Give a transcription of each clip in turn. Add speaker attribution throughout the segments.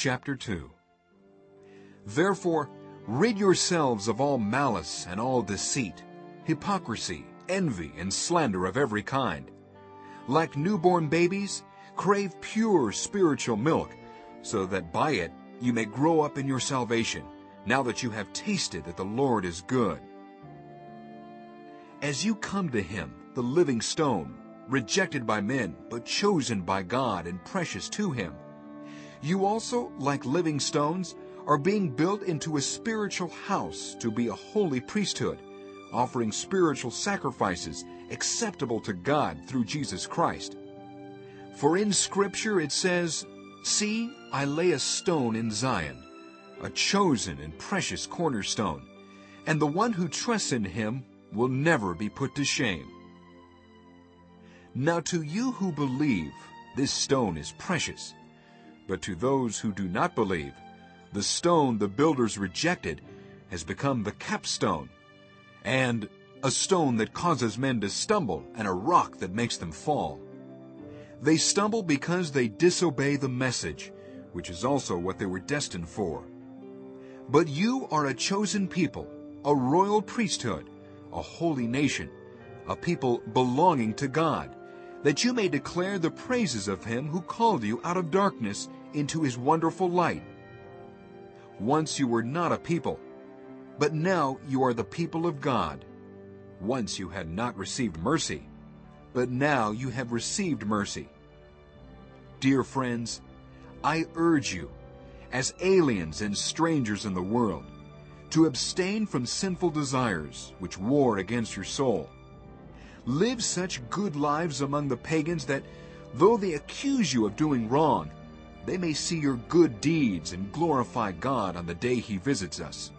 Speaker 1: chapter 2 Therefore, rid yourselves of all malice and all deceit, hypocrisy, envy, and slander of every kind. Like newborn babies, crave pure spiritual milk, so that by it you may grow up in your salvation, now that you have tasted that the Lord is good. As you come to him, the living stone, rejected by men, but chosen by God and precious to him, you also, like living stones, are being built into a spiritual house to be a holy priesthood, offering spiritual sacrifices acceptable to God through Jesus Christ. For in Scripture it says, See, I lay a stone in Zion, a chosen and precious cornerstone, and the one who trusts in him will never be put to shame. Now to you who believe, this stone is precious. But to those who do not believe, the stone the builders rejected has become the capstone, and a stone that causes men to stumble, and a rock that makes them fall. They stumble because they disobey the message, which is also what they were destined for. But you are a chosen people, a royal priesthood, a holy nation, a people belonging to God, that you may declare the praises of him who called you out of darkness into his wonderful light. Once you were not a people, but now you are the people of God. Once you had not received mercy, but now you have received mercy. Dear friends, I urge you, as aliens and strangers in the world, to abstain from sinful desires which war against your soul. Live such good lives among the pagans that, though they accuse you of doing wrong, they may see your good deeds and glorify God on the day he visits us.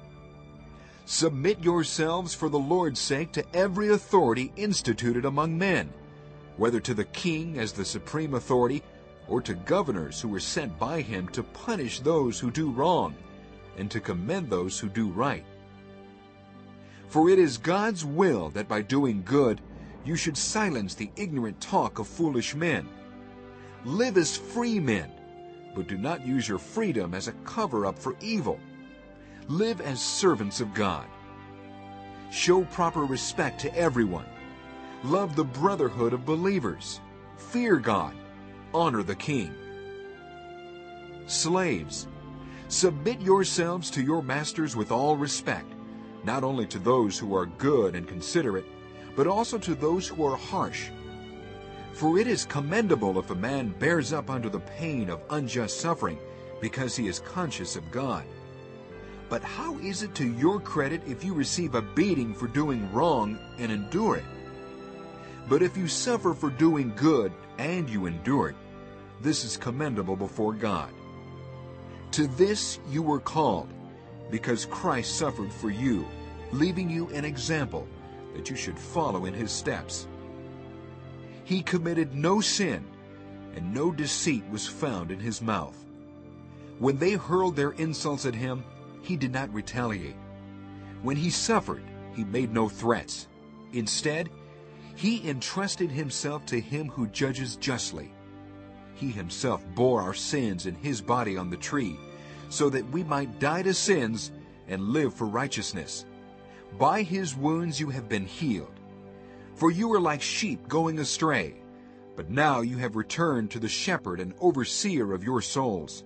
Speaker 1: Submit yourselves for the Lord's sake to every authority instituted among men, whether to the king as the supreme authority, or to governors who were sent by him to punish those who do wrong, and to commend those who do right. For it is God's will that by doing good you should silence the ignorant talk of foolish men. Live as free men, but do not use your freedom as a cover-up for evil. Live as servants of God. Show proper respect to everyone. Love the brotherhood of believers. Fear God. Honor the king. Slaves, submit yourselves to your masters with all respect, not only to those who are good and considerate, but also to those who are harsh. For it is commendable if a man bears up under the pain of unjust suffering, because he is conscious of God. But how is it to your credit if you receive a beating for doing wrong and endure it? But if you suffer for doing good and you endure it, this is commendable before God. To this you were called, because Christ suffered for you, leaving you an example that you should follow in his steps. He committed no sin, and no deceit was found in his mouth. When they hurled their insults at him, he did not retaliate. When he suffered, he made no threats. Instead, he entrusted himself to him who judges justly. He himself bore our sins in his body on the tree, so that we might die to sins and live for righteousness. By his wounds you have been healed. For you were like sheep going astray, but now you have returned to the shepherd and overseer of your souls.